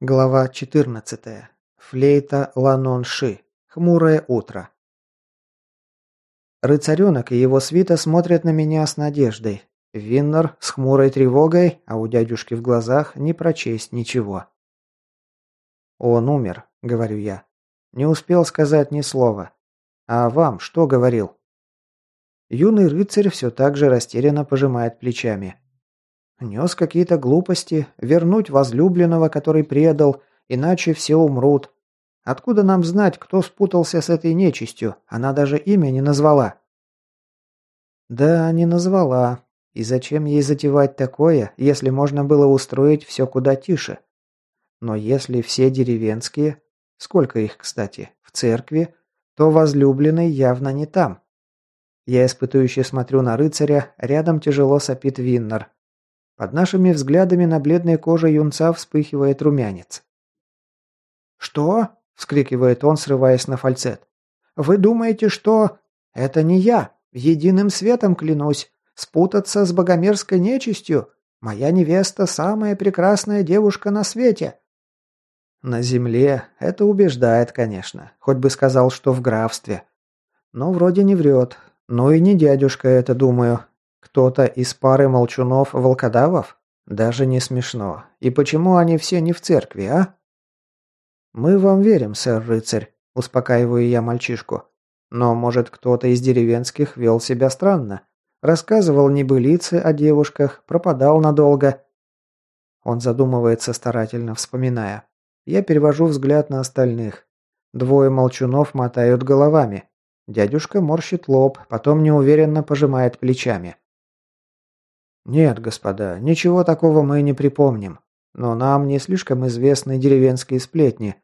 Глава 14. Флейта Ланон-Ши. Хмурое утро. Рыцаренок и его свита смотрят на меня с надеждой. Виннер с хмурой тревогой, а у дядюшки в глазах не прочесть ничего. «Он умер», — говорю я. Не успел сказать ни слова. «А вам что говорил?» Юный рыцарь все так же растерянно пожимает плечами. Нес какие-то глупости, вернуть возлюбленного, который предал, иначе все умрут. Откуда нам знать, кто спутался с этой нечистью? Она даже имя не назвала. Да, не назвала. И зачем ей затевать такое, если можно было устроить все куда тише? Но если все деревенские, сколько их, кстати, в церкви, то возлюбленный явно не там. Я испытующе смотрю на рыцаря, рядом тяжело сопит Виннер. Под нашими взглядами на бледной коже юнца вспыхивает румянец. «Что?» – вскрикивает он, срываясь на фальцет. «Вы думаете, что...» «Это не я. Единым светом клянусь. Спутаться с богомерзкой нечистью? Моя невеста – самая прекрасная девушка на свете». На земле это убеждает, конечно. Хоть бы сказал, что в графстве. Но вроде не врет. Ну и не дядюшка это, думаю. Кто-то из пары молчунов-волкодавов? Даже не смешно. И почему они все не в церкви, а? Мы вам верим, сэр-рыцарь, успокаиваю я мальчишку. Но, может, кто-то из деревенских вел себя странно. Рассказывал небылицы о девушках, пропадал надолго. Он задумывается старательно, вспоминая. Я перевожу взгляд на остальных. Двое молчунов мотают головами. Дядюшка морщит лоб, потом неуверенно пожимает плечами. «Нет, господа, ничего такого мы не припомним. Но нам не слишком известны деревенские сплетни.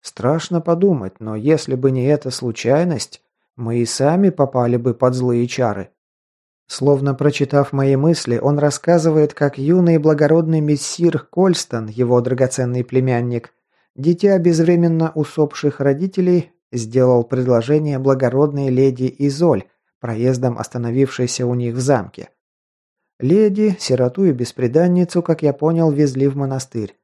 Страшно подумать, но если бы не эта случайность, мы и сами попали бы под злые чары». Словно прочитав мои мысли, он рассказывает, как юный и благородный мессир Кольстон, его драгоценный племянник, дитя безвременно усопших родителей, сделал предложение благородной леди Изоль, проездом остановившейся у них в замке. Леди, сироту и бесприданницу, как я понял, везли в монастырь.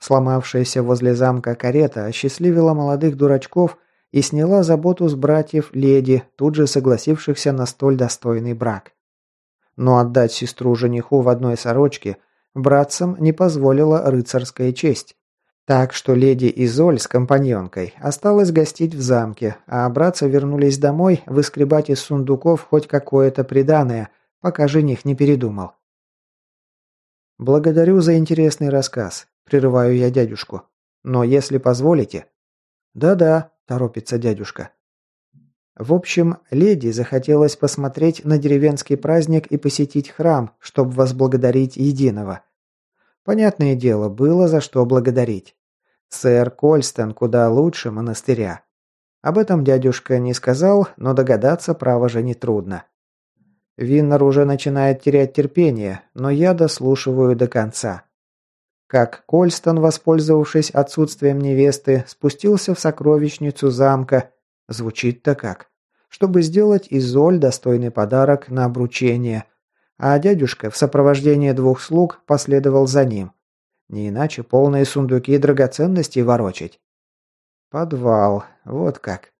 Сломавшаяся возле замка карета осчастливила молодых дурачков и сняла заботу с братьев леди, тут же согласившихся на столь достойный брак. Но отдать сестру жениху в одной сорочке братцам не позволила рыцарская честь. Так что леди Изоль с компаньонкой осталась гостить в замке, а братцы вернулись домой выскребать из сундуков хоть какое-то приданое – пока жених не передумал. «Благодарю за интересный рассказ», – прерываю я дядюшку. «Но если позволите...» «Да-да», – торопится дядюшка. В общем, леди захотелось посмотреть на деревенский праздник и посетить храм, чтобы возблагодарить единого. Понятное дело, было за что благодарить. Сэр Кольстон куда лучше монастыря. Об этом дядюшка не сказал, но догадаться право же нетрудно. Виннер уже начинает терять терпение, но я дослушиваю до конца. Как Кольстон, воспользовавшись отсутствием невесты, спустился в сокровищницу замка. Звучит-то как. Чтобы сделать Изоль достойный подарок на обручение. А дядюшка в сопровождении двух слуг последовал за ним. Не иначе полные сундуки драгоценностей ворочать. Подвал. Вот как.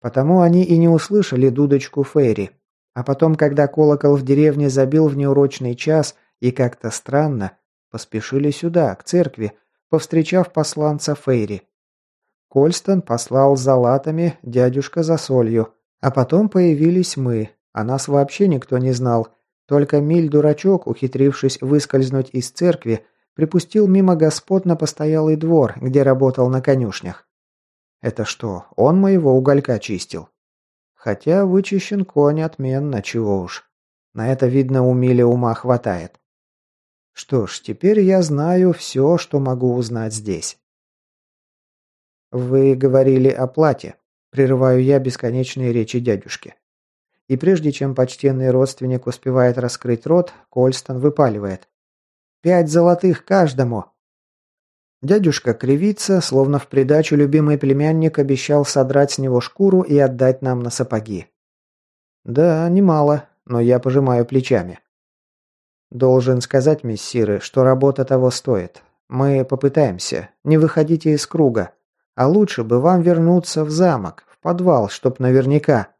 Потому они и не услышали дудочку Фейри. А потом, когда колокол в деревне забил в неурочный час и как-то странно, поспешили сюда, к церкви, повстречав посланца Фейри. Кольстон послал за латами, дядюшка за солью. А потом появились мы, а нас вообще никто не знал. Только Миль-дурачок, ухитрившись выскользнуть из церкви, припустил мимо господ на постоялый двор, где работал на конюшнях. Это что, он моего уголька чистил? Хотя вычищен конь отменно, чего уж. На это, видно, у Мили ума хватает. Что ж, теперь я знаю все, что могу узнать здесь. «Вы говорили о плате», – прерываю я бесконечные речи дядюшки. И прежде чем почтенный родственник успевает раскрыть рот, Кольстон выпаливает. «Пять золотых каждому!» Дядюшка кривится, словно в придачу любимый племянник обещал содрать с него шкуру и отдать нам на сапоги. Да, немало, но я пожимаю плечами. Должен сказать, мессиры, что работа того стоит. Мы попытаемся. Не выходите из круга. А лучше бы вам вернуться в замок, в подвал, чтоб наверняка.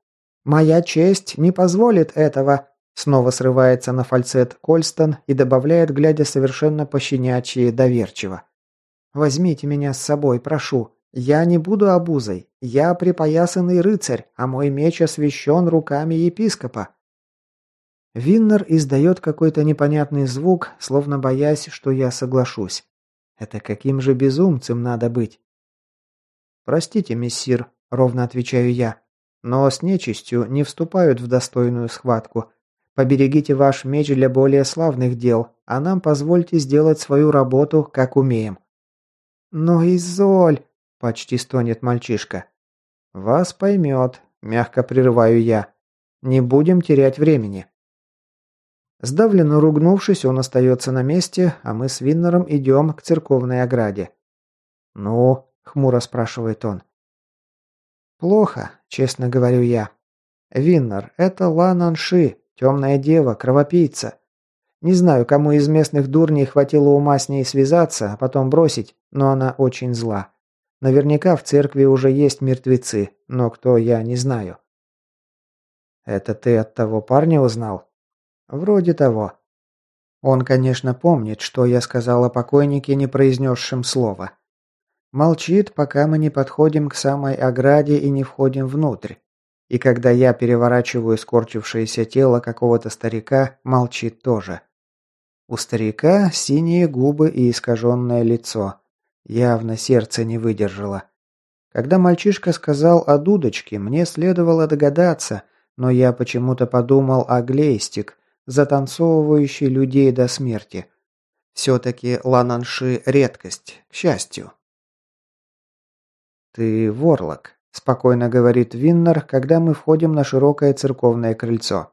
Моя честь не позволит этого. Снова срывается на фальцет Кольстон и добавляет, глядя совершенно пощенячьи доверчиво. «Возьмите меня с собой, прошу. Я не буду обузой. Я припоясанный рыцарь, а мой меч освящен руками епископа». Виннер издает какой-то непонятный звук, словно боясь, что я соглашусь. Это каким же безумцем надо быть? «Простите, мессир», — ровно отвечаю я, «но с нечистью не вступают в достойную схватку. Поберегите ваш меч для более славных дел, а нам позвольте сделать свою работу, как умеем». «Но Изоль!» – почти стонет мальчишка. «Вас поймет», – мягко прерываю я. «Не будем терять времени». Сдавленно ругнувшись, он остается на месте, а мы с Виннером идем к церковной ограде. «Ну?» – хмуро спрашивает он. «Плохо», – честно говорю я. «Виннер, это Лананши, темная дева, кровопийца. Не знаю, кому из местных дурней хватило ума с ней связаться, а потом бросить, но она очень зла. Наверняка в церкви уже есть мертвецы, но кто я не знаю. Это ты от того парня узнал? Вроде того. Он, конечно, помнит, что я сказал о покойнике, не произнесшем слова. Молчит, пока мы не подходим к самой ограде и не входим внутрь. И когда я переворачиваю скорчившееся тело какого-то старика, молчит тоже. У старика синие губы и искаженное лицо. Явно сердце не выдержало. Когда мальчишка сказал о дудочке, мне следовало догадаться, но я почему-то подумал о глейстик, затанцовывающий людей до смерти. Все-таки лананши – редкость, к счастью. «Ты ворлок», – спокойно говорит Виннер, когда мы входим на широкое церковное крыльцо.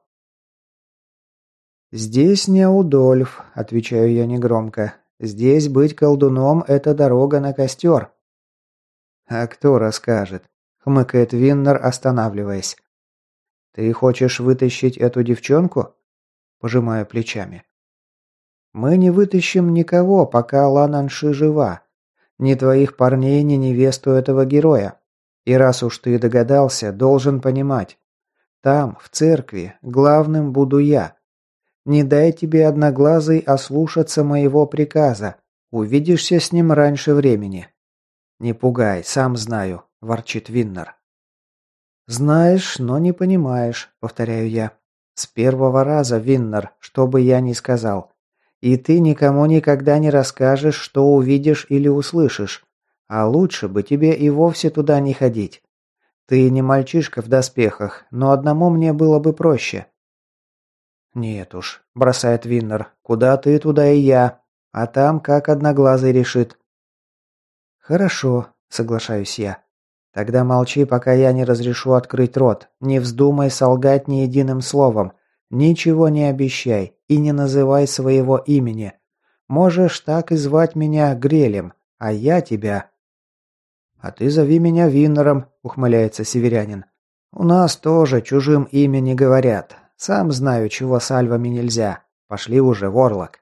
«Здесь не Удольф», – отвечаю я негромко. «Здесь быть колдуном – это дорога на костер». «А кто расскажет?» – хмыкает Виннер, останавливаясь. «Ты хочешь вытащить эту девчонку?» Пожимаю плечами. «Мы не вытащим никого, пока Лананши жива. Ни твоих парней, ни невесту этого героя. И раз уж ты догадался, должен понимать. Там, в церкви, главным буду я. Не дай тебе одноглазый ослушаться моего приказа. Увидишься с ним раньше времени. Не пугай, сам знаю, ворчит Виннер. Знаешь, но не понимаешь, повторяю я. С первого раза, Виннер, что бы я ни сказал. И ты никому никогда не расскажешь, что увидишь или услышишь. А лучше бы тебе и вовсе туда не ходить. Ты не мальчишка в доспехах, но одному мне было бы проще. Нет уж, бросает Виннер. Куда ты, туда и я. А там как одноглазый решит. Хорошо, соглашаюсь я. Тогда молчи, пока я не разрешу открыть рот. Не вздумай солгать ни единым словом. Ничего не обещай и не называй своего имени. Можешь так и звать меня Грелем, а я тебя... А ты зови меня Виннером, ухмыляется северянин. У нас тоже чужим имя не говорят. Сам знаю, чего с альвами нельзя. Пошли уже, Ворлок.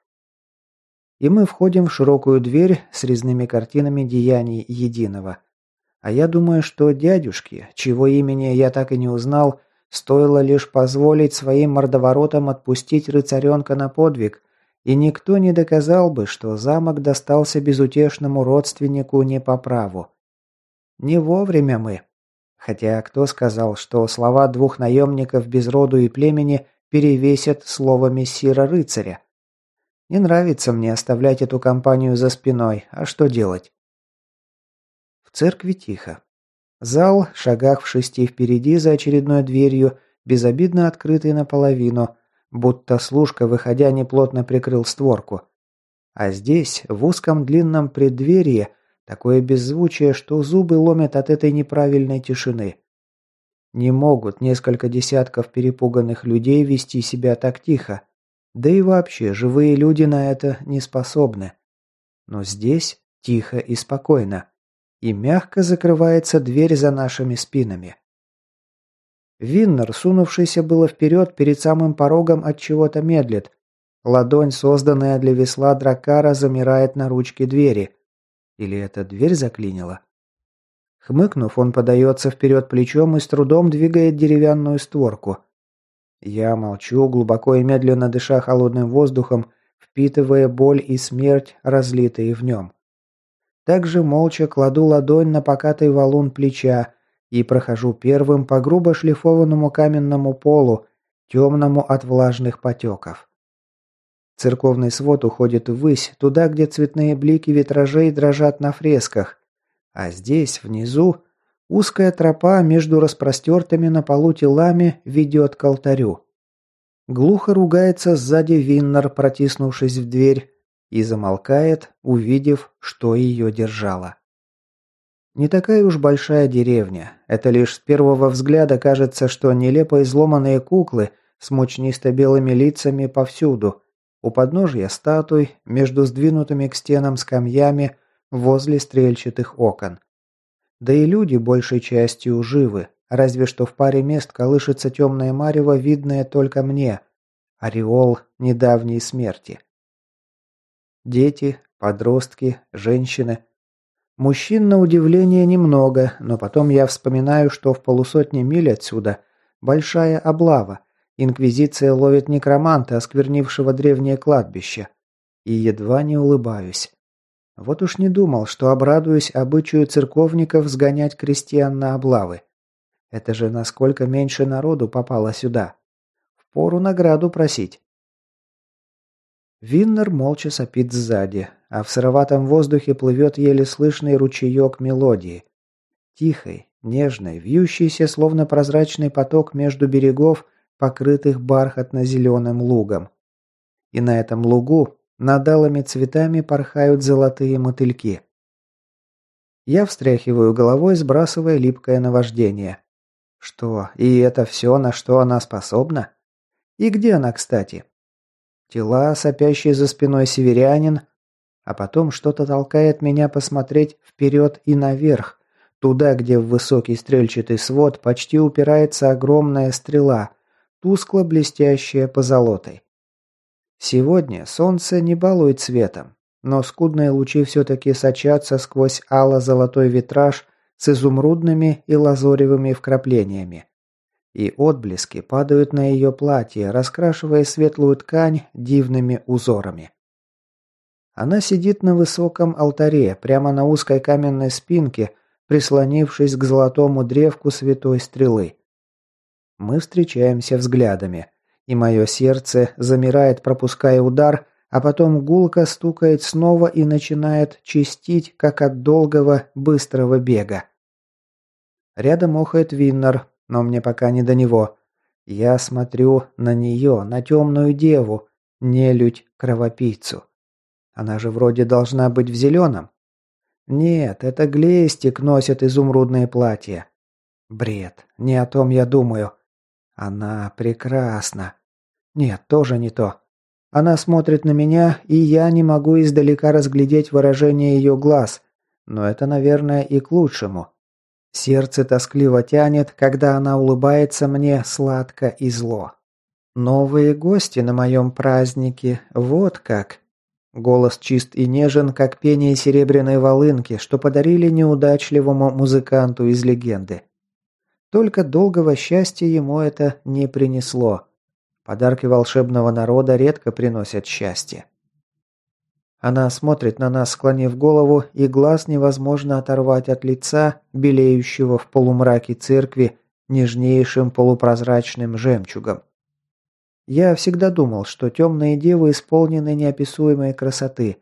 И мы входим в широкую дверь с резными картинами деяний единого. А я думаю, что дядюшке, чего имени я так и не узнал, стоило лишь позволить своим мордоворотам отпустить рыцаренка на подвиг, и никто не доказал бы, что замок достался безутешному родственнику не по праву. Не вовремя мы. Хотя кто сказал, что слова двух наемников без роду и племени перевесят слово мессира-рыцаря? Не нравится мне оставлять эту компанию за спиной, а что делать? В церкви тихо. Зал, шагах в шести впереди за очередной дверью, безобидно открытый наполовину, будто служка, выходя, неплотно прикрыл створку. А здесь, в узком длинном преддверии, такое беззвучие, что зубы ломят от этой неправильной тишины. Не могут несколько десятков перепуганных людей вести себя так тихо. Да и вообще, живые люди на это не способны. Но здесь тихо и спокойно и мягко закрывается дверь за нашими спинами. Виннер, сунувшийся было вперед перед самым порогом от чего-то медлит. Ладонь, созданная для весла дракара, замирает на ручке двери. Или эта дверь заклинила? Хмыкнув, он подается вперед плечом и с трудом двигает деревянную створку. Я молчу, глубоко и медленно дыша холодным воздухом, впитывая боль и смерть, разлитые в нем. Также молча кладу ладонь на покатый валун плеча и прохожу первым по грубо шлифованному каменному полу, темному от влажных потеков. Церковный свод уходит ввысь, туда, где цветные блики витражей дрожат на фресках. А здесь, внизу, узкая тропа между распростертыми на полу телами ведет к алтарю. Глухо ругается сзади Виннер, протиснувшись в дверь, и замолкает, увидев, что ее держало. Не такая уж большая деревня. Это лишь с первого взгляда кажется, что нелепо изломанные куклы с мучнисто-белыми лицами повсюду, у подножья статуй, между сдвинутыми к стенам скамьями, возле стрельчатых окон. Да и люди большей частью живы, разве что в паре мест колышется темное марево, видное только мне. Ореол недавней смерти. Дети, подростки, женщины. Мужчин на удивление немного, но потом я вспоминаю, что в полусотни миль отсюда большая облава, Инквизиция ловит некроманта, осквернившего древнее кладбище. И едва не улыбаюсь. Вот уж не думал, что обрадуюсь обычаю церковников сгонять крестьян на облавы. Это же насколько меньше народу попало сюда. Впору награду просить. Виннер молча сопит сзади, а в сыроватом воздухе плывет еле слышный ручеек мелодии. Тихой, нежной, вьющийся, словно прозрачный поток между берегов, покрытых бархатно-зеленым лугом. И на этом лугу над алыми цветами порхают золотые мотыльки. Я встряхиваю головой, сбрасывая липкое наваждение. Что, и это все, на что она способна? И где она, кстати? Тела, сопящие за спиной северянин, а потом что-то толкает меня посмотреть вперед и наверх, туда, где в высокий стрельчатый свод почти упирается огромная стрела, тускло блестящая позолотой. Сегодня солнце не балует светом, но скудные лучи все-таки сочатся сквозь ало-золотой витраж с изумрудными и лазоревыми вкраплениями. И отблески падают на ее платье, раскрашивая светлую ткань дивными узорами. Она сидит на высоком алтаре, прямо на узкой каменной спинке, прислонившись к золотому древку святой стрелы. Мы встречаемся взглядами, и мое сердце замирает, пропуская удар, а потом гулко стукает снова и начинает чистить, как от долгого, быстрого бега. Рядом охает Виннер, но мне пока не до него. Я смотрю на нее, на темную деву, нелюдь кровопийцу. Она же вроде должна быть в зеленом. Нет, это Глейстик носит изумрудное платье. Бред, не о том я думаю. Она прекрасна. Нет, тоже не то. Она смотрит на меня, и я не могу издалека разглядеть выражение ее глаз, но это, наверное, и к лучшему. Сердце тоскливо тянет, когда она улыбается мне сладко и зло. «Новые гости на моем празднике, вот как!» Голос чист и нежен, как пение серебряной волынки, что подарили неудачливому музыканту из легенды. Только долгого счастья ему это не принесло. Подарки волшебного народа редко приносят счастье. Она смотрит на нас, склонив голову, и глаз невозможно оторвать от лица, белеющего в полумраке церкви нежнейшим полупрозрачным жемчугом. Я всегда думал, что темные девы исполнены неописуемой красоты.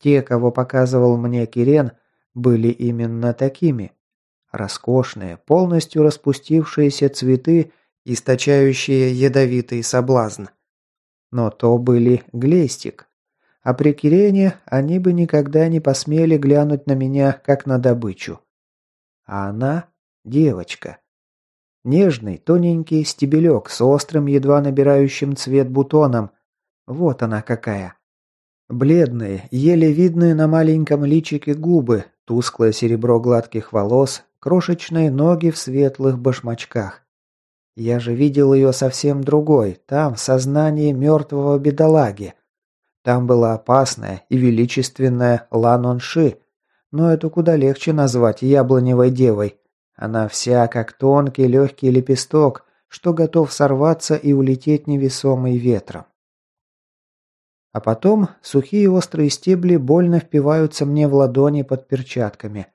Те, кого показывал мне Кирен, были именно такими. Роскошные, полностью распустившиеся цветы, источающие ядовитый соблазн. Но то были глейстик. А при Кирене они бы никогда не посмели глянуть на меня, как на добычу. А она – девочка. Нежный, тоненький стебелек с острым, едва набирающим цвет бутоном. Вот она какая. Бледные, еле видные на маленьком личике губы, тусклое серебро гладких волос, крошечные ноги в светлых башмачках. Я же видел ее совсем другой, там, в сознании мертвого бедолаги. Там была опасная и величественная Ланонши, но эту куда легче назвать яблоневой девой. Она вся как тонкий легкий лепесток, что готов сорваться и улететь невесомый ветром. А потом сухие острые стебли больно впиваются мне в ладони под перчатками.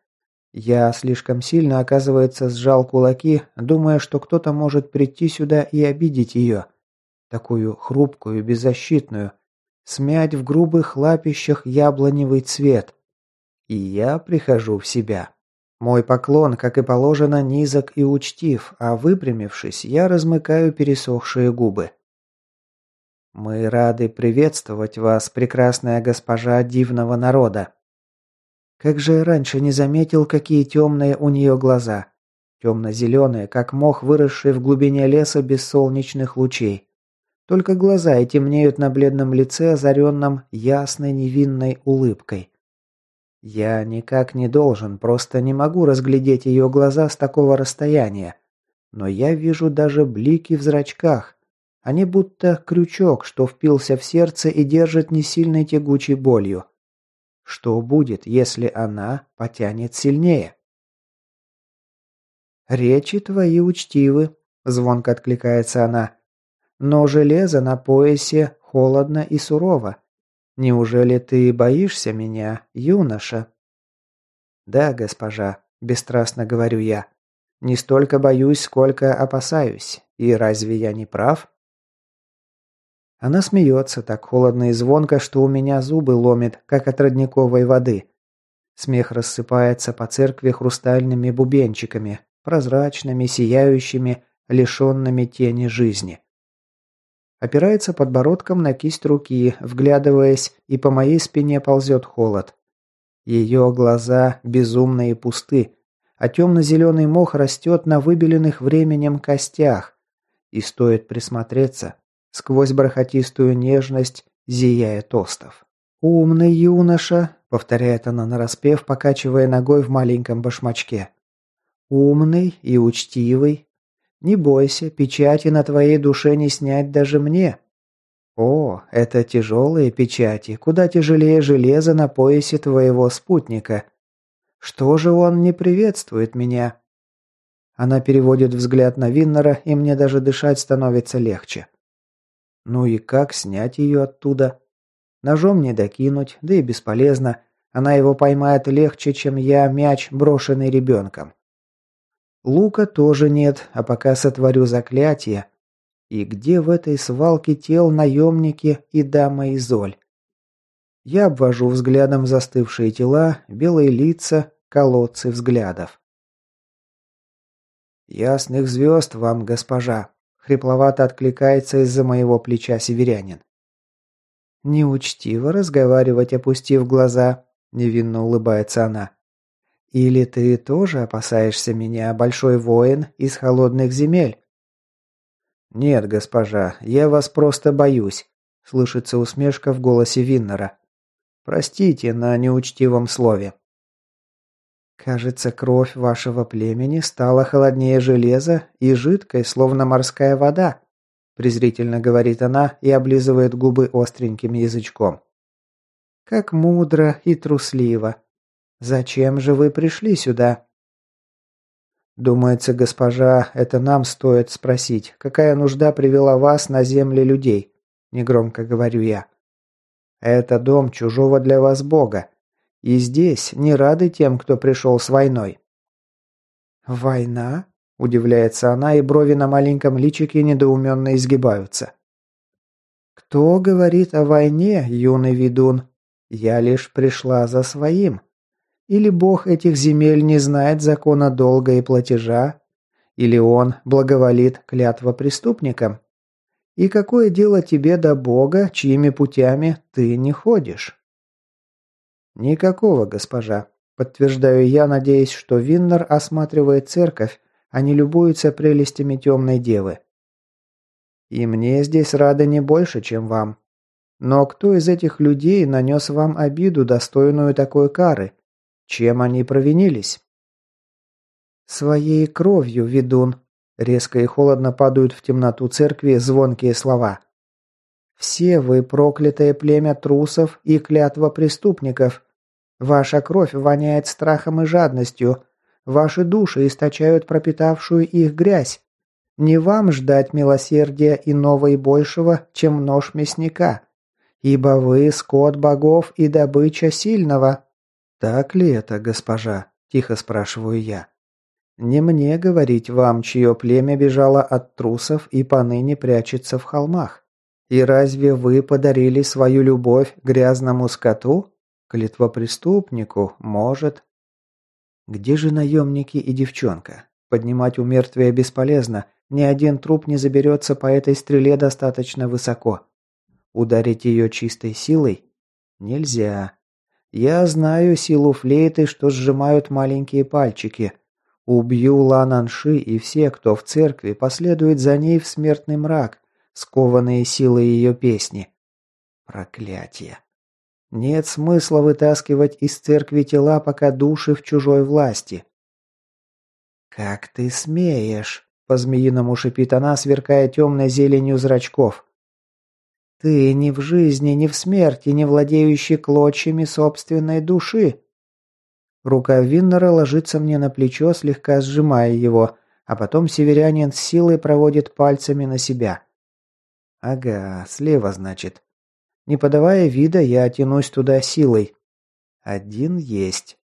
Я слишком сильно, оказывается, сжал кулаки, думая, что кто-то может прийти сюда и обидеть ее. Такую хрупкую, беззащитную. Смять в грубых лапищах яблоневый цвет. И я прихожу в себя. Мой поклон, как и положено, низок и учтив, а выпрямившись, я размыкаю пересохшие губы. «Мы рады приветствовать вас, прекрасная госпожа дивного народа», как же раньше не заметил, какие темные у нее глаза. Темно-зеленые, как мох, выросший в глубине леса без солнечных лучей. Только глаза и темнеют на бледном лице, озаренном ясной невинной улыбкой. Я никак не должен, просто не могу разглядеть ее глаза с такого расстояния. Но я вижу даже блики в зрачках. Они будто крючок, что впился в сердце и держит не сильной тягучей болью. Что будет, если она потянет сильнее? «Речи твои учтивы», – звонко откликается она. «Но железо на поясе холодно и сурово. Неужели ты боишься меня, юноша?» «Да, госпожа», – бесстрастно говорю я. «Не столько боюсь, сколько опасаюсь. И разве я не прав?» Она смеется так холодно и звонко, что у меня зубы ломит, как от родниковой воды. Смех рассыпается по церкви хрустальными бубенчиками, прозрачными, сияющими, лишенными тени жизни. Опирается подбородком на кисть руки, вглядываясь, и по моей спине ползет холод. Ее глаза безумные и пусты, а темно-зеленый мох растет на выбеленных временем костях. И стоит присмотреться, Сквозь бархатистую нежность зияет остов. «Умный юноша», — повторяет она нараспев, покачивая ногой в маленьком башмачке. «Умный и учтивый. Не бойся, печати на твоей душе не снять даже мне». «О, это тяжелые печати, куда тяжелее железа на поясе твоего спутника. Что же он не приветствует меня?» Она переводит взгляд на Виннера, и мне даже дышать становится легче. Ну и как снять ее оттуда? Ножом не докинуть, да и бесполезно. Она его поймает легче, чем я мяч, брошенный ребенком. Лука тоже нет, а пока сотворю заклятие. И где в этой свалке тел наемники и дама Изоль? Я обвожу взглядом застывшие тела, белые лица, колодцы взглядов. «Ясных звезд вам, госпожа!» Хрипловато откликается из-за моего плеча северянин. «Неучтиво разговаривать, опустив глаза», – невинно улыбается она. «Или ты тоже опасаешься меня, большой воин из холодных земель?» «Нет, госпожа, я вас просто боюсь», – слышится усмешка в голосе Виннера. «Простите на неучтивом слове». «Кажется, кровь вашего племени стала холоднее железа и жидкой, словно морская вода», презрительно говорит она и облизывает губы остреньким язычком. «Как мудро и трусливо. Зачем же вы пришли сюда?» «Думается, госпожа, это нам стоит спросить, какая нужда привела вас на земли людей?» Негромко говорю я. «Это дом чужого для вас бога. И здесь не рады тем, кто пришел с войной». «Война?» – удивляется она, и брови на маленьком личике недоуменно изгибаются. «Кто говорит о войне, юный ведун? Я лишь пришла за своим. Или бог этих земель не знает закона долга и платежа? Или он благоволит клятва преступникам? И какое дело тебе до бога, чьими путями ты не ходишь?» «Никакого, госпожа», – подтверждаю я, надеясь, что Виннер осматривает церковь, а не любуется прелестями темной девы. «И мне здесь рады не больше, чем вам. Но кто из этих людей нанес вам обиду, достойную такой кары? Чем они провинились?» «Своей кровью, ведун», Резко и холодно падают в темноту церкви звонкие слова. «Все вы проклятое племя трусов и клятва преступников. Ваша кровь воняет страхом и жадностью. Ваши души источают пропитавшую их грязь. Не вам ждать милосердия иного и большего, чем нож мясника. Ибо вы скот богов и добыча сильного». «Так ли это, госпожа?» – тихо спрашиваю я. Не мне говорить вам, чье племя бежало от трусов и поныне прячется в холмах. И разве вы подарили свою любовь грязному скоту? Клетвопреступнику, может. Где же наемники и девчонка? Поднимать у мертвия бесполезно, ни один труп не заберется по этой стреле достаточно высоко. Ударить ее чистой силой? Нельзя. Я знаю силу флейты, что сжимают маленькие пальчики – Убью Лананши и все, кто в церкви, последует за ней в смертный мрак, скованные силой ее песни. Проклятие. Нет смысла вытаскивать из церкви тела, пока души в чужой власти. «Как ты смеешь!» – по-змеиному шипит она, сверкая темной зеленью зрачков. «Ты ни в жизни, ни в смерти, не владеющий клочьями собственной души!» Рука Виннера ложится мне на плечо, слегка сжимая его, а потом северянин с силой проводит пальцами на себя. Ага, слева, значит. Не подавая вида, я тянусь туда силой. Один есть.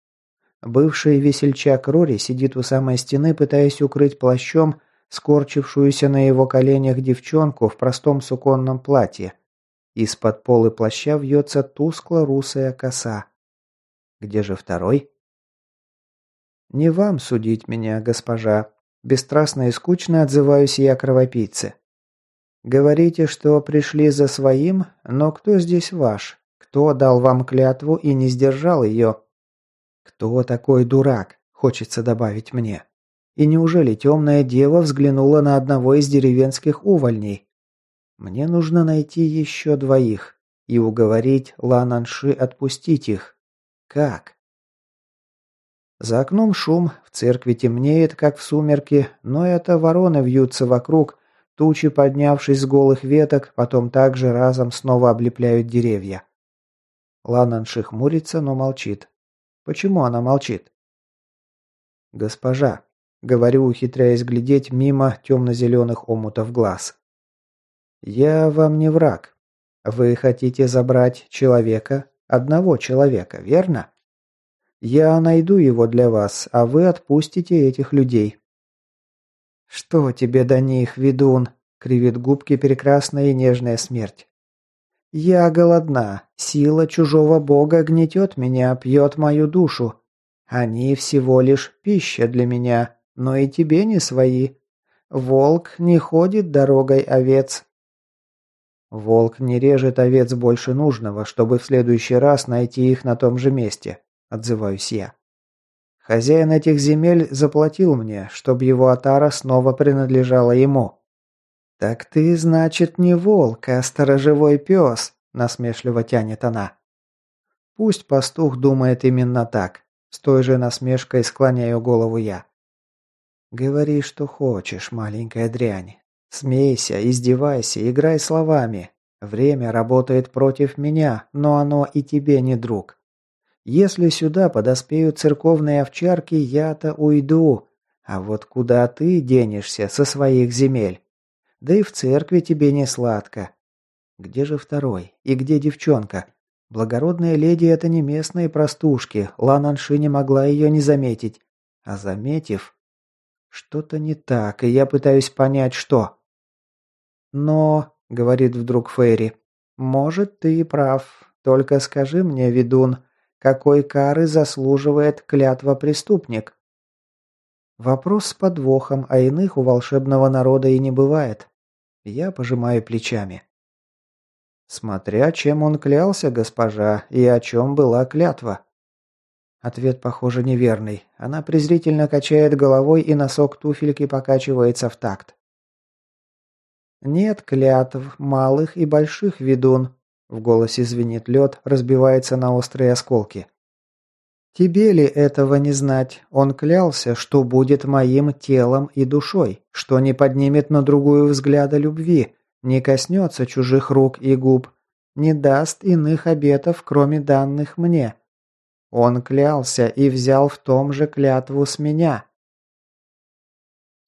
Бывший весельчак Рори сидит у самой стены, пытаясь укрыть плащом скорчившуюся на его коленях девчонку в простом суконном платье. Из-под полы плаща вьется тускло-русая коса. Где же второй? «Не вам судить меня, госпожа», – бесстрастно и скучно отзываюсь я кровопийце. «Говорите, что пришли за своим, но кто здесь ваш? Кто дал вам клятву и не сдержал ее?» «Кто такой дурак?» – хочется добавить мне. «И неужели темная дева взглянула на одного из деревенских увольней? Мне нужно найти еще двоих и уговорить Лананши отпустить их. Как?» За окном шум, в церкви темнеет, как в сумерки, но это вороны вьются вокруг, тучи, поднявшись с голых веток, потом также разом снова облепляют деревья. Лананши хмурится, но молчит. Почему она молчит? «Госпожа», — говорю, ухитряясь глядеть мимо темно-зеленых омутов глаз. «Я вам не враг. Вы хотите забрать человека, одного человека, верно?» Я найду его для вас, а вы отпустите этих людей». «Что тебе до них, ведун?» — кривит губки прекрасная и нежная смерть. «Я голодна. Сила чужого бога гнетет меня, пьет мою душу. Они всего лишь пища для меня, но и тебе не свои. Волк не ходит дорогой овец». «Волк не режет овец больше нужного, чтобы в следующий раз найти их на том же месте. – отзываюсь я. «Хозяин этих земель заплатил мне, чтобы его отара снова принадлежала ему». «Так ты, значит, не волк, а сторожевой пес», – насмешливо тянет она. «Пусть пастух думает именно так», – с той же насмешкой склоняю голову я. «Говори, что хочешь, маленькая дрянь. Смейся, издевайся, играй словами. Время работает против меня, но оно и тебе не друг. Если сюда подоспеют церковные овчарки, я-то уйду. А вот куда ты денешься со своих земель? Да и в церкви тебе не сладко. Где же второй? И где девчонка? Благородная леди – это не местные простушки. Лананши не могла ее не заметить. А заметив... Что-то не так, и я пытаюсь понять, что. «Но», — говорит вдруг Ферри, — «может, ты и прав. Только скажи мне, ведун, какой кары заслуживает клятва преступник? Вопрос с подвохом, а иных у волшебного народа и не бывает. Я пожимаю плечами. Смотря чем он клялся, госпожа, и о чем была клятва. Ответ, похоже, неверный. Она презрительно качает головой, и носок туфельки покачивается в такт. Нет клятв, малых и больших ведун. В голосе звенит лед, разбивается на острые осколки. Тебе ли этого не знать? Он клялся, что будет моим телом и душой, что не поднимет на другую взгляда любви, не коснется чужих рук и губ, не даст иных обетов, кроме данных мне. Он клялся и взял в том же клятву с меня.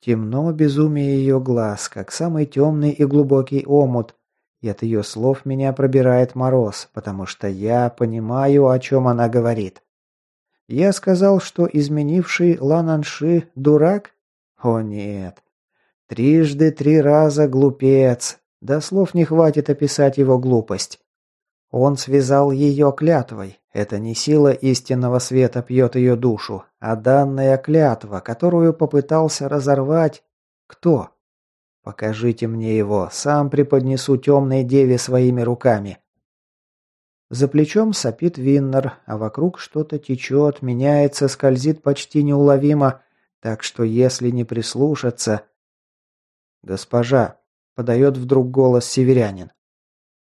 Темно безумие ее глаз, как самый темный и глубокий омут, и от ее слов меня пробирает мороз, потому что я понимаю, о чем она говорит. Я сказал, что изменивший Лананши дурак? О нет. Трижды три раза глупец. До слов не хватит описать его глупость. Он связал ее клятвой. Это не сила истинного света пьет ее душу, а данная клятва, которую попытался разорвать... Кто? Покажите мне его, сам преподнесу темной деве своими руками. За плечом сопит Виннер, а вокруг что-то течет, меняется, скользит почти неуловимо, так что если не прислушаться... «Госпожа», — подает вдруг голос северянин.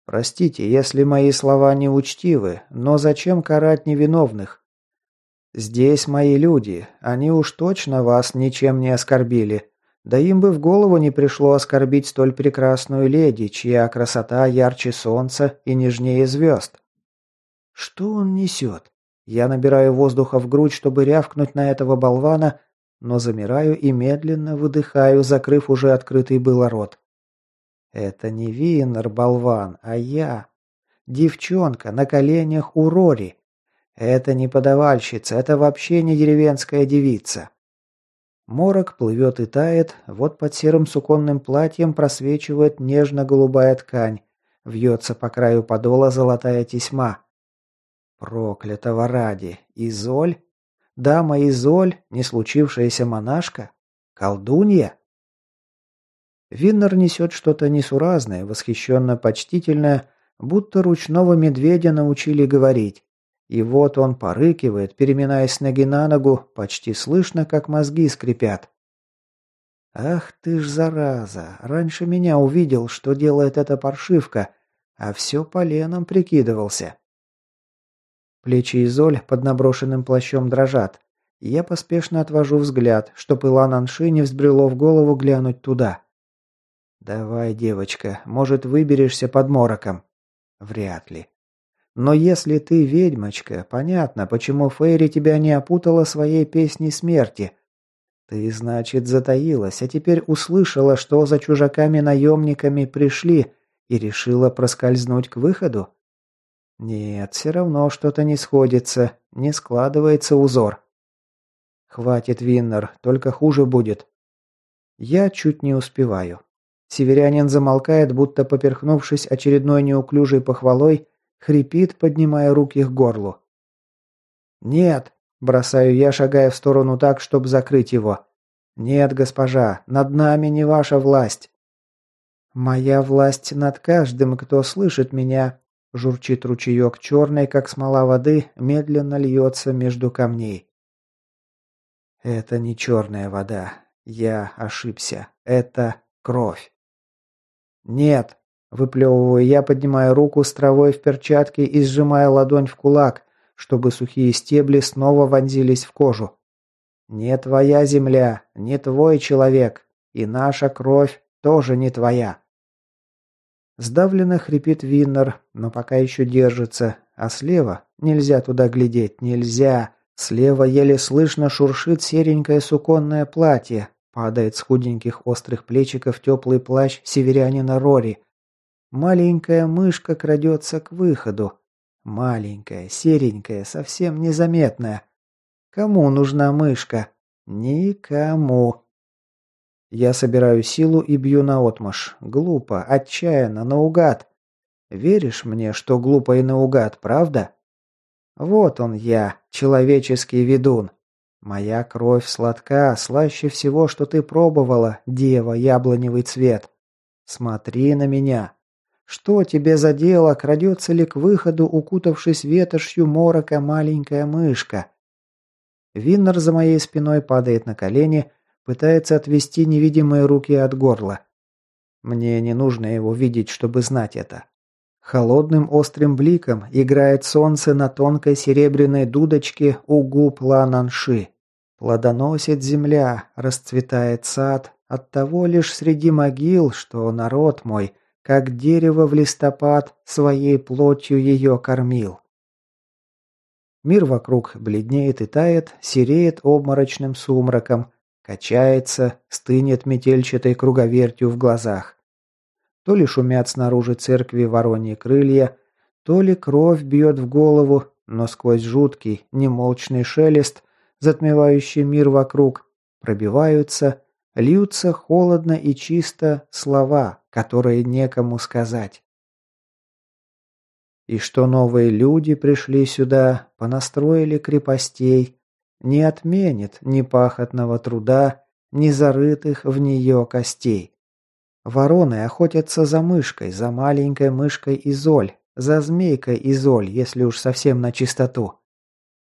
«Простите, если мои слова не учтивы, но зачем карать невиновных? Здесь мои люди, они уж точно вас ничем не оскорбили. Да им бы в голову не пришло оскорбить столь прекрасную леди, чья красота ярче солнца и нежнее звезд. Что он несет? Я набираю воздуха в грудь, чтобы рявкнуть на этого болвана, но замираю и медленно выдыхаю, закрыв уже открытый было рот. Это не Виннер, болван, а я. Девчонка на коленях у Рори. Это не подавальщица, это вообще не деревенская девица. Морок плывет и тает, вот под серым суконным платьем просвечивает нежно-голубая ткань, вьется по краю подола золотая тесьма. Проклятого ради! Изоль? Дама Изоль, не случившаяся монашка? Колдунья? Виннер несет что-то несуразное, восхищенно почтительное, будто ручного медведя научили говорить. И вот он порыкивает, переминаясь ноги на ногу, почти слышно, как мозги скрипят. «Ах ты ж, зараза! Раньше меня увидел, что делает эта паршивка, а все поленом прикидывался». Плечи Изоль под наброшенным плащом дрожат. Я поспешно отвожу взгляд, чтоб Илан Анши не взбрело в голову глянуть туда. «Давай, девочка, может, выберешься под мороком?» «Вряд ли. Но если ты ведьмочка, понятно, почему Фейри тебя не опутала своей песней смерти. Ты, значит, затаилась, а теперь услышала, что за чужаками-наемниками пришли и решила проскользнуть к выходу? Нет, все равно что-то не сходится, не складывается узор. Хватит, Виннер, только хуже будет. Я чуть не успеваю. Северянин замолкает, будто поперхнувшись очередной неуклюжей похвалой, Хрипит, поднимая руки к горлу. «Нет!» – бросаю я, шагая в сторону так, чтобы закрыть его. «Нет, госпожа, над нами не ваша власть!» «Моя власть над каждым, кто слышит меня!» – журчит ручеек черный, как смола воды, медленно льется между камней. «Это не черная вода. Я ошибся. Это кровь». «Нет!» Выплевываю я, поднимая руку с травой в перчатке и сжимая ладонь в кулак, чтобы сухие стебли снова вонзились в кожу. «Не твоя земля, не твой человек, и наша кровь тоже не твоя». Сдавленно хрипит Виннер, но пока еще держится, а слева нельзя туда глядеть, нельзя. Слева еле слышно шуршит серенькое суконное платье, падает с худеньких острых плечиков теплый плащ северянина Рори, Маленькая мышка крадется к выходу. Маленькая, серенькая, совсем незаметная. Кому нужна мышка? Никому. Я собираю силу и бью наотмашь. Глупо, отчаянно, наугад. Веришь мне, что глупо и наугад, правда? Вот он я, человеческий ведун. Моя кровь сладка, слаще всего, что ты пробовала, дева, яблоневый цвет. Смотри на меня, что тебе за дело, крадется ли к выходу, укутавшись ветошью морока, маленькая мышка? Виннер за моей спиной падает на колени, пытается отвести невидимые руки от горла. Мне не нужно его видеть, чтобы знать это. Холодным острым бликом играет солнце на тонкой серебряной дудочке у губ Лананши. Плодоносит земля, расцветает сад, оттого лишь среди могил, что народ мой, как дерево в листопад, своей плотью ее кормил. Мир вокруг бледнеет и тает, сереет обморочным сумраком, качается, стынет метельчатой круговертью в глазах. То ли шумят снаружи церкви вороньи крылья, то ли кровь бьет в голову, но сквозь жуткий, немолчный шелест, затмевающий мир вокруг, пробиваются, льются холодно и чисто слова, которые некому сказать. И что новые люди пришли сюда, понастроили крепостей, не отменит ни пахотного труда, ни зарытых в нее костей. Вороны охотятся за мышкой, за маленькой мышкой Изоль, за змейкой Изоль, если уж совсем на чистоту.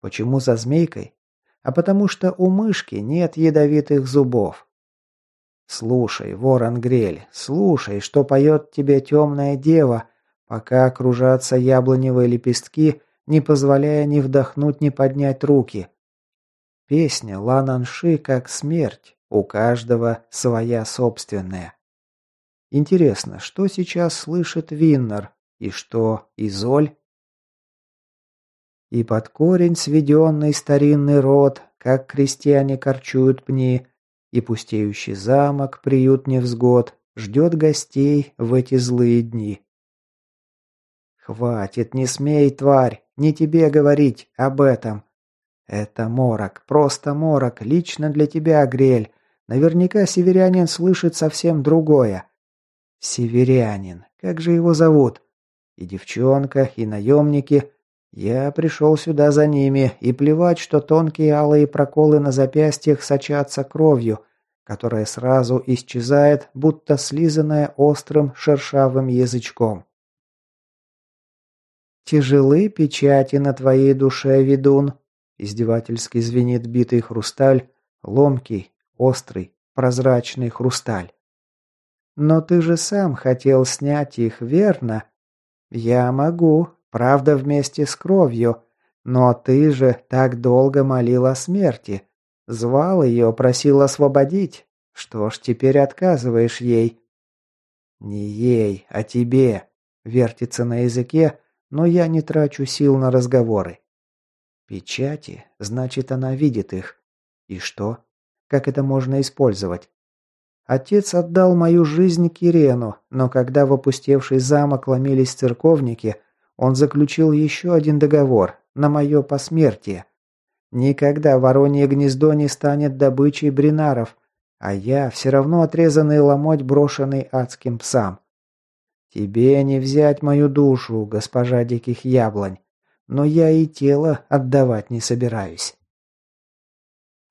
Почему за змейкой? А потому что у мышки нет ядовитых зубов. Слушай, ворон Грель, слушай, что поет тебе темная дева, пока кружатся яблоневые лепестки, не позволяя ни вдохнуть, ни поднять руки. Песня Лананши как смерть, у каждого своя собственная. Интересно, что сейчас слышит Виннер и что Изоль? И под корень сведенный старинный род, как крестьяне корчуют пни, и пустеющий замок, приют невзгод, ждет гостей в эти злые дни. Хватит, не смей, тварь, не тебе говорить об этом. Это морок, просто морок, лично для тебя, Грель. Наверняка северянин слышит совсем другое. Северянин. Как же его зовут? И девчонка, и наемники. Я пришел сюда за ними, и плевать, что тонкие алые проколы на запястьях сочатся кровью, которая сразу исчезает, будто слизанная острым шершавым язычком. «Тяжелы печати на твоей душе, ведун», — издевательски звенит битый хрусталь, ломкий, острый, прозрачный хрусталь. Но ты же сам хотел снять их, верно? Я могу, правда, вместе с кровью. Но ты же так долго молил о смерти. Звал ее, просил освободить. Что ж теперь отказываешь ей? Не ей, а тебе. Вертится на языке, но я не трачу сил на разговоры. Печати, значит, она видит их. И что? Как это можно использовать? Отец отдал мою жизнь Кирену, но когда в опустевший замок ломились церковники, он заключил еще один договор на мое посмертие. Никогда воронье гнездо не станет добычей бринаров, а я все равно отрезанный ломоть, брошенный адским псам. Тебе не взять мою душу, госпожа диких яблонь, но я и тело отдавать не собираюсь.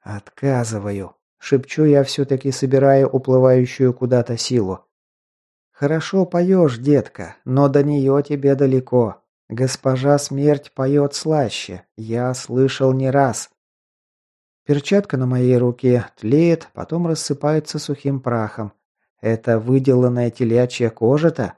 Отказываю. Шепчу я, все-таки собирая уплывающую куда-то силу. «Хорошо поешь, детка, но до нее тебе далеко. Госпожа смерть поет слаще, я слышал не раз». Перчатка на моей руке тлеет, потом рассыпается сухим прахом. Это выделанная телячья кожа-то?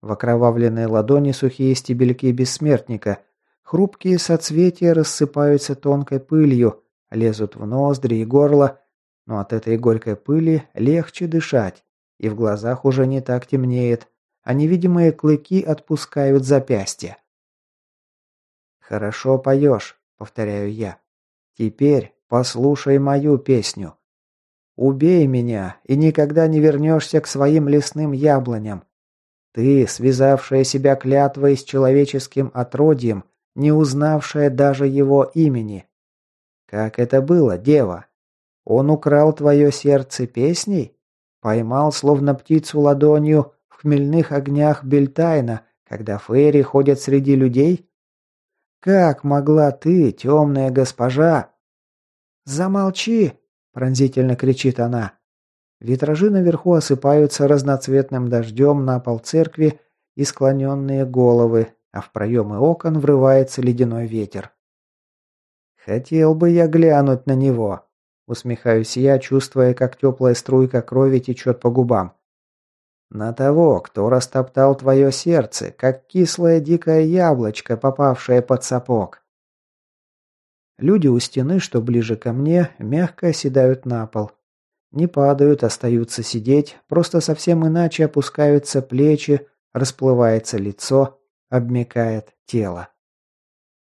В окровавленной ладони сухие стебельки бессмертника. Хрупкие соцветия рассыпаются тонкой пылью, лезут в ноздри и горло, но от этой горькой пыли легче дышать, и в глазах уже не так темнеет, а невидимые клыки отпускают запястья. «Хорошо поешь», — повторяю я. «Теперь послушай мою песню. Убей меня, и никогда не вернешься к своим лесным яблоням. Ты, связавшая себя клятвой с человеческим отродьем, не узнавшая даже его имени. Как это было, дева? Он украл твое сердце песней? Поймал, словно птицу ладонью, в хмельных огнях Бельтайна, когда фейри ходят среди людей? Как могла ты, темная госпожа?» «Замолчи!» – пронзительно кричит она. Витражи наверху осыпаются разноцветным дождем на пол церкви и склоненные головы, а в проемы окон врывается ледяной ветер. «Хотел бы я глянуть на него», Усмехаюсь я, чувствуя, как теплая струйка крови течет по губам. На того, кто растоптал твое сердце, как кислое дикое яблочко, попавшее под сапог. Люди у стены, что ближе ко мне, мягко оседают на пол. Не падают, остаются сидеть, просто совсем иначе опускаются плечи, расплывается лицо, обмекает тело.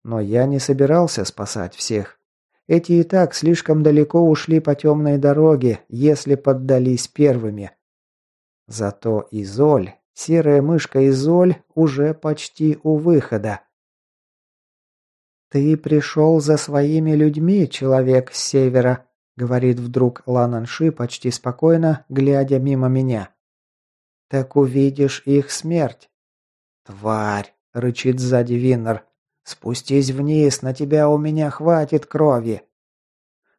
Но я не собирался спасать всех. Эти и так слишком далеко ушли по темной дороге, если поддались первыми. Зато Изоль, серая мышка Изоль, уже почти у выхода. «Ты пришел за своими людьми, человек с севера», — говорит вдруг Лананши почти спокойно, глядя мимо меня. «Так увидишь их смерть». «Тварь!» — рычит сзади Виннер. «Спустись вниз, на тебя у меня хватит крови!»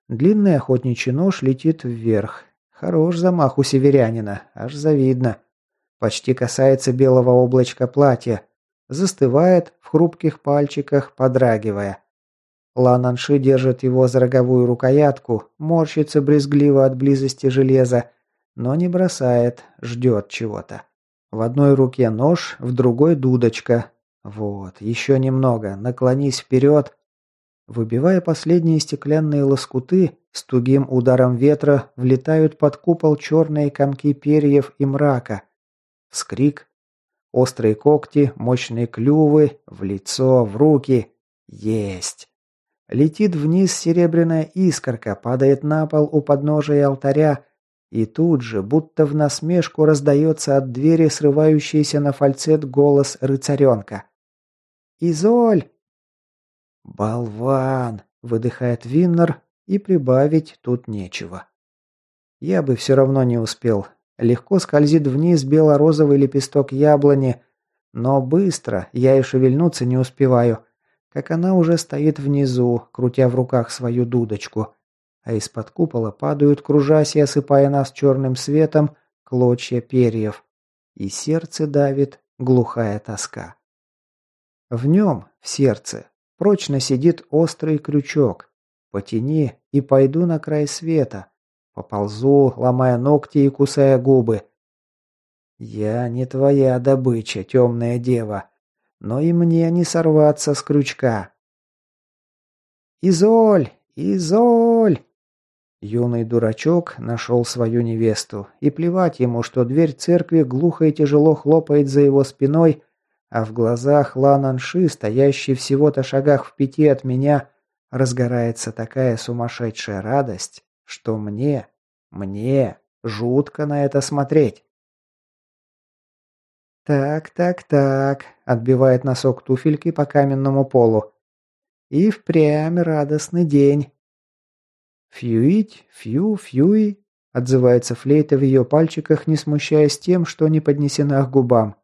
Длинный охотничий нож летит вверх. Хорош замах у северянина, аж завидно. Почти касается белого облачка платья. Застывает в хрупких пальчиках, подрагивая. Лананши держит его за роговую рукоятку, морщится брезгливо от близости железа, но не бросает, ждет чего-то. В одной руке нож, в другой дудочка. Вот, еще немного, наклонись вперед. Выбивая последние стеклянные лоскуты, с тугим ударом ветра влетают под купол черные комки перьев и мрака. Вскрик, Острые когти, мощные клювы, в лицо, в руки. Есть. Летит вниз серебряная искорка, падает на пол у подножия алтаря, и тут же, будто в насмешку, раздается от двери срывающийся на фальцет голос рыцаренка. «Изоль!» «Болван!» — выдыхает Виннер, и прибавить тут нечего. Я бы все равно не успел. Легко скользит вниз бело-розовый лепесток яблони, но быстро, я и шевельнуться не успеваю, как она уже стоит внизу, крутя в руках свою дудочку, а из-под купола падают, кружась и осыпая нас черным светом, клочья перьев, и сердце давит глухая тоска. В нем, в сердце, прочно сидит острый крючок. Потяни и пойду на край света, Поползу, ломая ногти и кусая губы. Я не твоя добыча, темная дева, но и мне не сорваться с крючка. Изоль! Изоль! Юный дурачок нашел свою невесту, и плевать ему, что дверь церкви глухо и тяжело хлопает за его спиной, а в глазах Лананши, стоящий всего-то шагах в пяти от меня, разгорается такая сумасшедшая радость, что мне, мне жутко на это смотреть. «Так, так, так», — отбивает носок туфельки по каменному полу. «И впрямь радостный день». «Фьюить, фью, фьюи», — отзывается флейта в ее пальчиках, не смущаясь тем, что не поднесена к губам.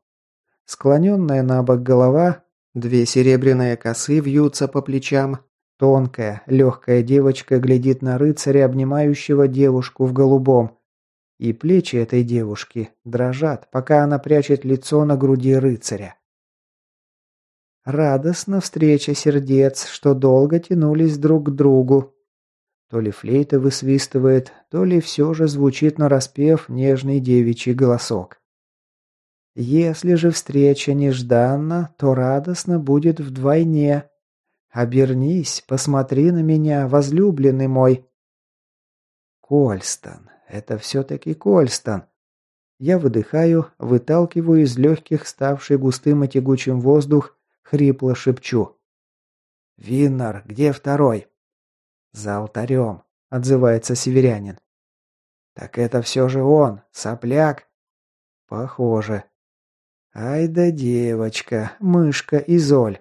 Склоненная на бок голова, две серебряные косы вьются по плечам, Тонкая, легкая девочка глядит на рыцаря, обнимающего девушку в голубом. И плечи этой девушки дрожат, пока она прячет лицо на груди рыцаря. Радостна встреча сердец, что долго тянулись друг к другу. То ли флейта высвистывает, то ли все же звучит на распев нежный девичий голосок. Если же встреча нежданна, то радостно будет вдвойне. Обернись, посмотри на меня, возлюбленный мой. Кольстон. Это все-таки Кольстон. Я выдыхаю, выталкиваю из легких ставший густым и тягучим воздух, хрипло шепчу. «Виннер, где второй?» «За алтарем», — отзывается северянин. «Так это все же он, сопляк?» «Похоже». «Ай да девочка, мышка Изоль».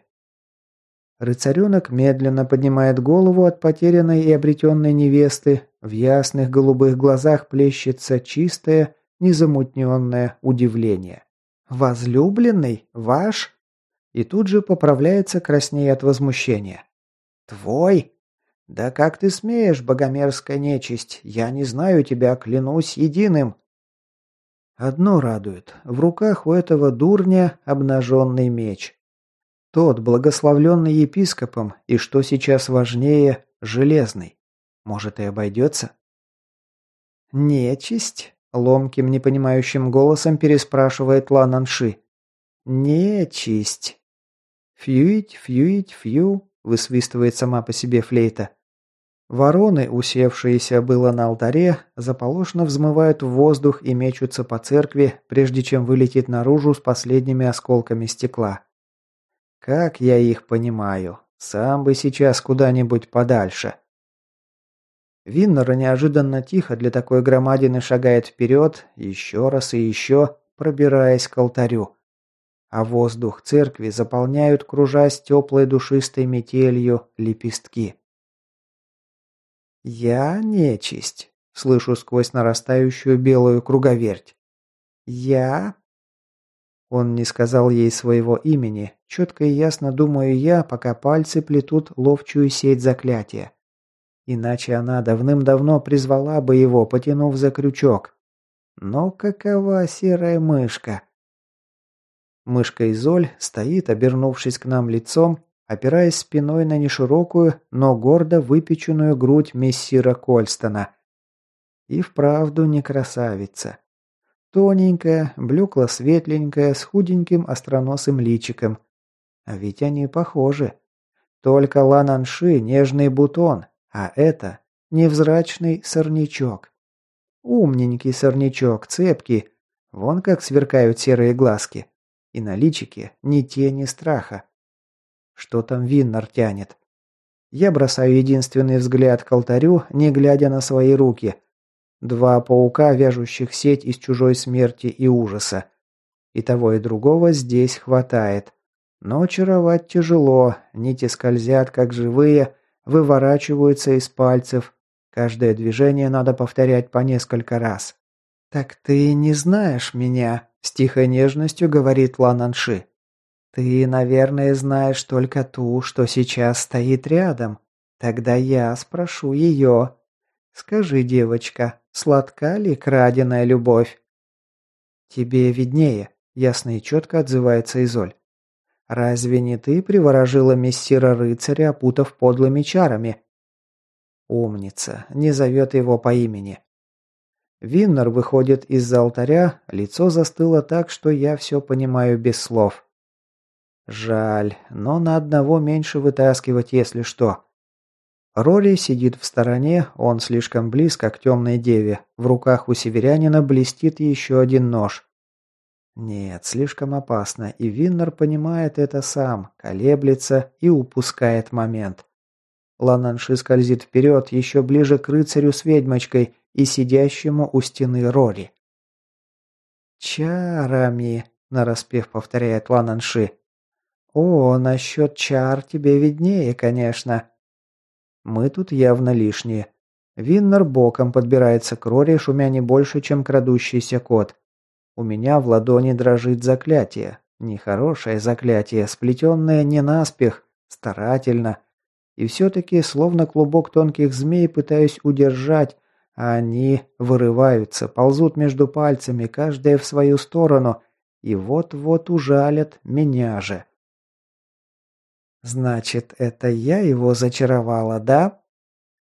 Рыцаренок медленно поднимает голову от потерянной и обретенной невесты. В ясных голубых глазах плещется чистое, незамутненное удивление. «Возлюбленный? Ваш?» И тут же поправляется краснее от возмущения. «Твой? Да как ты смеешь, богомерзкая нечисть? Я не знаю тебя, клянусь единым!» Одно радует. В руках у этого дурня обнаженный меч. Тот, благословленный епископом, и что сейчас важнее, железный. Может и обойдется? Нечисть? Ломким, непонимающим голосом переспрашивает Лананши. «Нечисть». «Фьюить, фьюить, фью», высвистывает сама по себе флейта. Вороны, усевшиеся было на алтаре, заполошно взмывают в воздух и мечутся по церкви, прежде чем вылететь наружу с последними осколками стекла. Как я их понимаю. Сам бы сейчас куда-нибудь подальше. Виннер неожиданно тихо для такой громадины шагает вперед, еще раз и еще, пробираясь к алтарю. А воздух церкви заполняют, кружась теплой душистой метелью, лепестки. «Я нечисть», — слышу сквозь нарастающую белую круговерть. «Я...» Он не сказал ей своего имени, четко и ясно думаю я, пока пальцы плетут ловчую сеть заклятия. Иначе она давным-давно призвала бы его, потянув за крючок. Но какова серая мышка? Мышка Изоль стоит, обернувшись к нам лицом, опираясь спиной на неширокую, но гордо выпеченную грудь мессира Кольстона. И вправду не красавица. Тоненькая, блекло-светленькая, с худеньким остроносым личиком. А ведь они похожи. Только лананши – нежный бутон, а это – невзрачный сорнячок. Умненький сорнячок, цепкий. Вон как сверкают серые глазки. И на личике ни тени страха. Что там Виннер тянет? Я бросаю единственный взгляд к алтарю, не глядя на свои руки. Два паука, вяжущих сеть из чужой смерти и ужаса. И того, и другого здесь хватает. Но очаровать тяжело, нити скользят, как живые, выворачиваются из пальцев. Каждое движение надо повторять по несколько раз. «Так ты не знаешь меня», – с тихой нежностью говорит Лананши. «Ты, наверное, знаешь только ту, что сейчас стоит рядом. Тогда я спрошу ее. Скажи, девочка, сладка ли краденая любовь?» «Тебе виднее», – ясно и четко отзывается Изоль. «Разве не ты приворожила мессира-рыцаря, опутав подлыми чарами?» Умница, не зовет его по имени. Виннер выходит из-за алтаря, лицо застыло так, что я все понимаю без слов. Жаль, но на одного меньше вытаскивать, если что. Рори сидит в стороне, он слишком близко к темной деве. В руках у северянина блестит еще один нож. Нет, слишком опасно, и Виннер понимает это сам, колеблется и упускает момент. Лананши скользит вперед, еще ближе к рыцарю с ведьмочкой и сидящему у стены Рори. «Чарами», – нараспев повторяет Лананши. «О, насчет чар тебе виднее, конечно». Мы тут явно лишние. Виннер боком подбирается к Рори, шумя не больше, чем крадущийся кот. У меня в ладони дрожит заклятие. Нехорошее заклятие, сплетенное не наспех, старательно. И все-таки, словно клубок тонких змей, пытаюсь удержать, а они вырываются, ползут между пальцами, каждая в свою сторону, и вот-вот ужалят меня же. Значит, это я его зачаровала, да?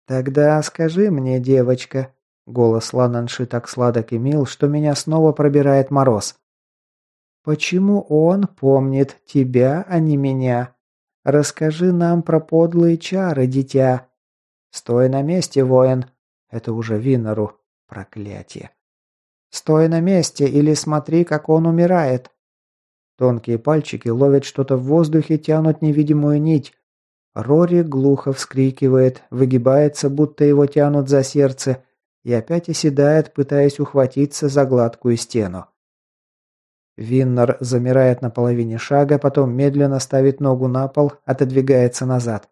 Тогда скажи мне, девочка, голос Лананши так сладок и мил, что меня снова пробирает мороз. Почему он помнит тебя, а не меня? Расскажи нам про подлые чары, дитя. Стой на месте, воин. Это уже Виннеру. Проклятие. Стой на месте или смотри, как он умирает. Тонкие пальчики ловят что-то в воздухе, тянут невидимую нить. Рори глухо вскрикивает, выгибается, будто его тянут за сердце, и опять оседает, пытаясь ухватиться за гладкую стену. Виннер замирает на половине шага, потом медленно ставит ногу на пол, отодвигается назад.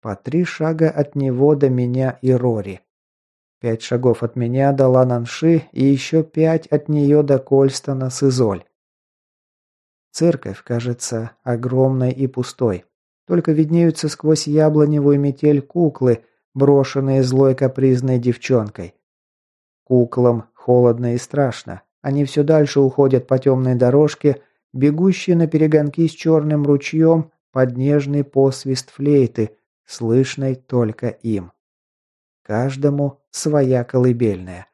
По три шага от него до меня и Рори. Пять шагов от меня до Лананши и еще пять от нее до Кольстона с Изоль. Церковь кажется огромной и пустой. Только виднеются сквозь яблоневую метель куклы, брошенные злой капризной девчонкой. Куклам холодно и страшно. Они все дальше уходят по темной дорожке, бегущей на перегонки с черным ручьем под нежный посвист флейты, слышной только им. Каждому своя колыбельная.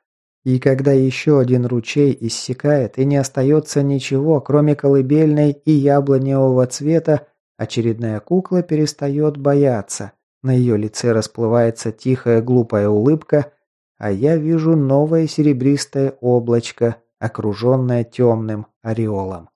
И когда еще один ручей иссякает и не остается ничего, кроме колыбельной и яблоневого цвета, очередная кукла перестает бояться. На ее лице расплывается тихая глупая улыбка, а я вижу новое серебристое облачко, окруженное темным ореолом.